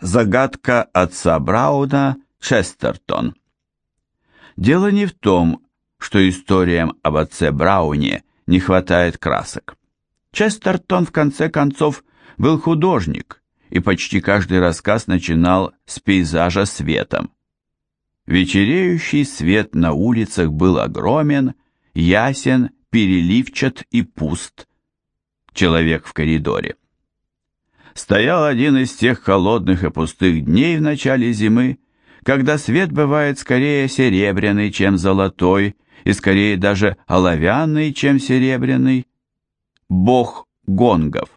Загадка отца Брауна Честертон. Дело не в том, что историям об отце Брауне не хватает красок. Честертон, в конце концов, был художник, и почти каждый рассказ начинал с пейзажа светом. Вечереющий свет на улицах был огромен, ясен, переливчат и пуст. Человек в коридоре. Стоял один из тех холодных и пустых дней в начале зимы, когда свет бывает скорее серебряный, чем золотой, и скорее даже оловянный, чем серебряный. Бог гонгов.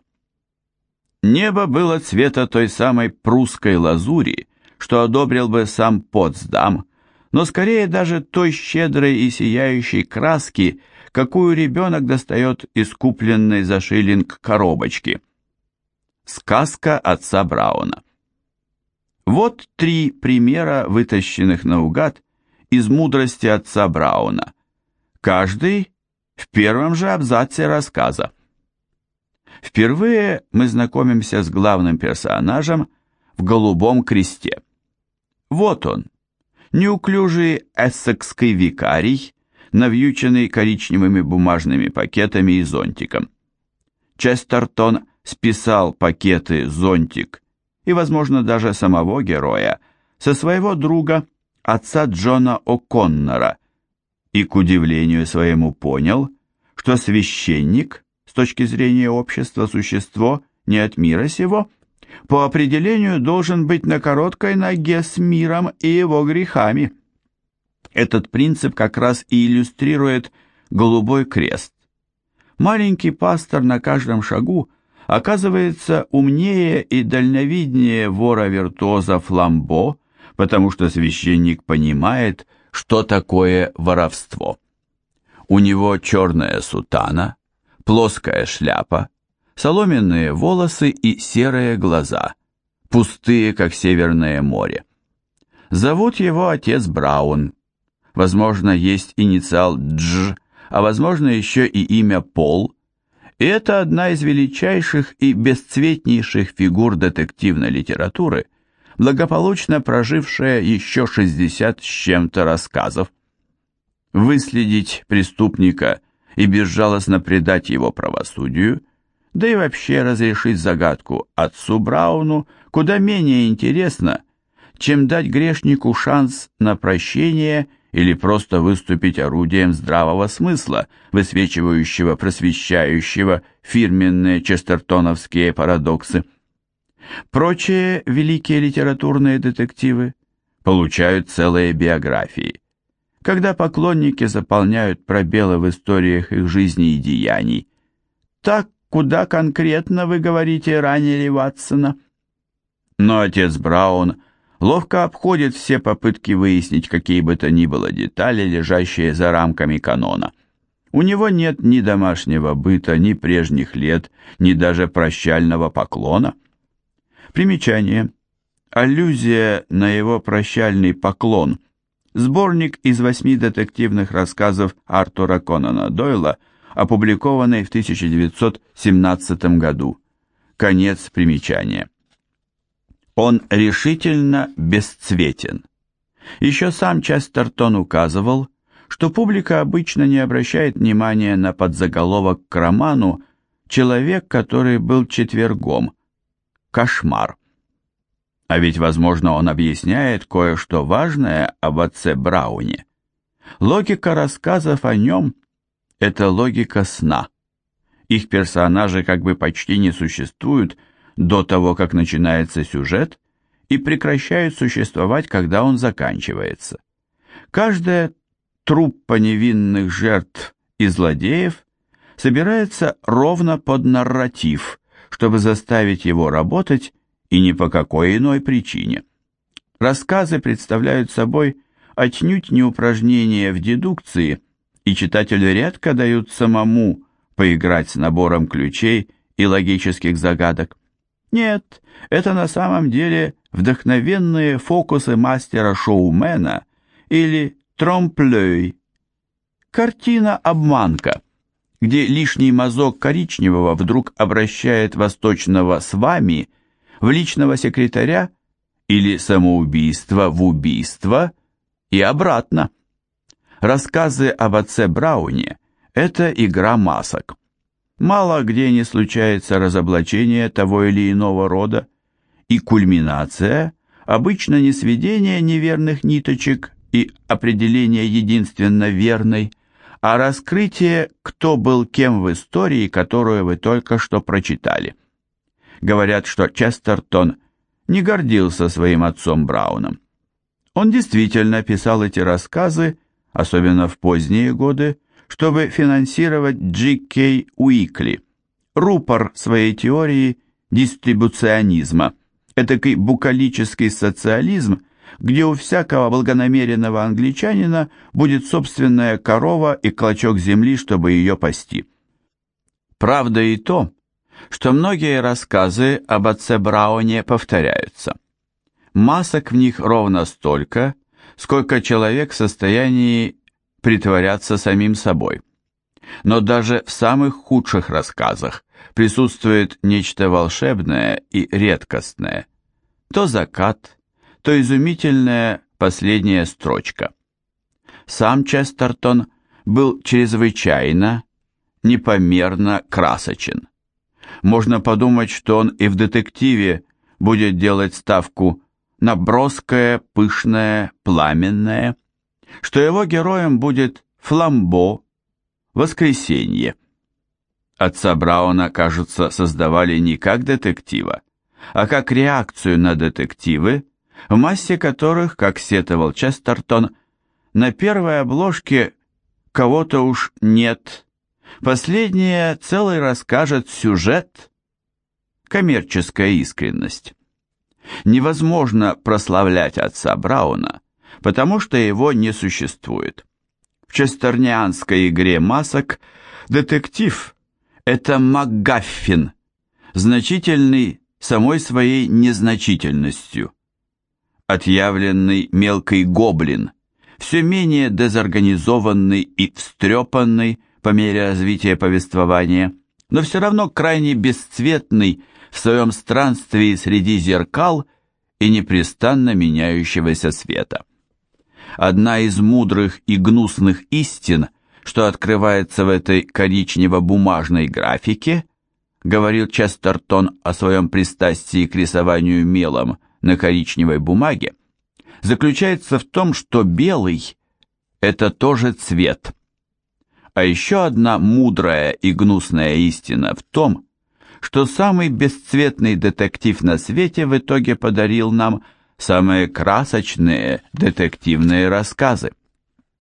Небо было цвета той самой прусской лазури, что одобрил бы сам Потсдам, но скорее даже той щедрой и сияющей краски, какую ребенок достает из купленной за шиллинг коробочки – Сказка отца Брауна. Вот три примера, вытащенных наугад из мудрости отца Брауна. Каждый в первом же абзаце рассказа. Впервые мы знакомимся с главным персонажем в голубом кресте. Вот он, неуклюжий эссекский викарий, навьюченный коричневыми бумажными пакетами и зонтиком. Честертон списал пакеты, зонтик и, возможно, даже самого героя со своего друга, отца Джона О'Коннора, и, к удивлению своему, понял, что священник, с точки зрения общества, существо не от мира сего, по определению должен быть на короткой ноге с миром и его грехами. Этот принцип как раз и иллюстрирует голубой крест. Маленький пастор на каждом шагу – оказывается умнее и дальновиднее вора-виртуоза Фламбо, потому что священник понимает, что такое воровство. У него черная сутана, плоская шляпа, соломенные волосы и серые глаза, пустые, как Северное море. Зовут его отец Браун. Возможно, есть инициал Дж, а возможно еще и имя Пол – и это одна из величайших и бесцветнейших фигур детективной литературы, благополучно прожившая еще 60 с чем-то рассказов. Выследить преступника и безжалостно предать его правосудию, да и вообще разрешить загадку отцу Брауну куда менее интересно, чем дать грешнику шанс на прощение – или просто выступить орудием здравого смысла, высвечивающего, просвещающего фирменные честертоновские парадоксы. Прочие великие литературные детективы получают целые биографии. Когда поклонники заполняют пробелы в историях их жизни и деяний, так куда конкретно вы говорите ранили Ватсона? Но отец Браун – ловко обходит все попытки выяснить какие бы то ни было детали, лежащие за рамками канона. У него нет ни домашнего быта, ни прежних лет, ни даже прощального поклона. Примечание. Аллюзия на его прощальный поклон. Сборник из восьми детективных рассказов Артура Конана Дойла, опубликованный в 1917 году. Конец примечания. Он решительно бесцветен. Еще сам Честертон указывал, что публика обычно не обращает внимания на подзаголовок к роману «Человек, который был четвергом». Кошмар. А ведь, возможно, он объясняет кое-что важное об отце Брауне. Логика рассказов о нем – это логика сна. Их персонажи как бы почти не существуют – до того, как начинается сюжет, и прекращают существовать, когда он заканчивается. Каждая труппа невинных жертв и злодеев собирается ровно под нарратив, чтобы заставить его работать и ни по какой иной причине. Рассказы представляют собой отнюдь не упражнения в дедукции, и читателю редко дают самому поиграть с набором ключей и логических загадок. Нет, это на самом деле вдохновенные фокусы мастера-шоумена или тромплей. Картина-обманка, где лишний мазок коричневого вдруг обращает восточного с вами в личного секретаря или самоубийство в убийство и обратно. Рассказы об отце Брауне – это игра масок. Мало где не случается разоблачение того или иного рода, и кульминация – обычно не сведение неверных ниточек и определение единственно верной, а раскрытие, кто был кем в истории, которую вы только что прочитали. Говорят, что Честертон не гордился своим отцом Брауном. Он действительно писал эти рассказы, особенно в поздние годы, чтобы финансировать Кей Уикли, рупор своей теории дистрибуционизма, этакий букалический социализм, где у всякого благонамеренного англичанина будет собственная корова и клочок земли, чтобы ее пасти. Правда и то, что многие рассказы об отце Брауне повторяются. Масок в них ровно столько, сколько человек в состоянии притворяться самим собой. Но даже в самых худших рассказах присутствует нечто волшебное и редкостное. То закат, то изумительная последняя строчка. Сам Честертон был чрезвычайно, непомерно красочен. Можно подумать, что он и в детективе будет делать ставку на броское, пышное, пламенное, что его героем будет Фламбо, Воскресенье. Отца Брауна, кажется, создавали не как детектива, а как реакцию на детективы, в массе которых, как сетовал Честертон, на первой обложке кого-то уж нет. Последнее целый расскажет сюжет. Коммерческая искренность. Невозможно прославлять отца Брауна, потому что его не существует. В честернианской игре масок детектив – это МакГаффин, значительный самой своей незначительностью отъявленный мелкий гоблин, все менее дезорганизованный и встрепанный по мере развития повествования, но все равно крайне бесцветный в своем странстве среди зеркал и непрестанно меняющегося света. Одна из мудрых и гнусных истин, что открывается в этой коричнево-бумажной графике, говорил Честертон о своем пристрастии к рисованию мелом – на коричневой бумаге, заключается в том, что белый – это тоже цвет. А еще одна мудрая и гнусная истина в том, что самый бесцветный детектив на свете в итоге подарил нам самые красочные детективные рассказы.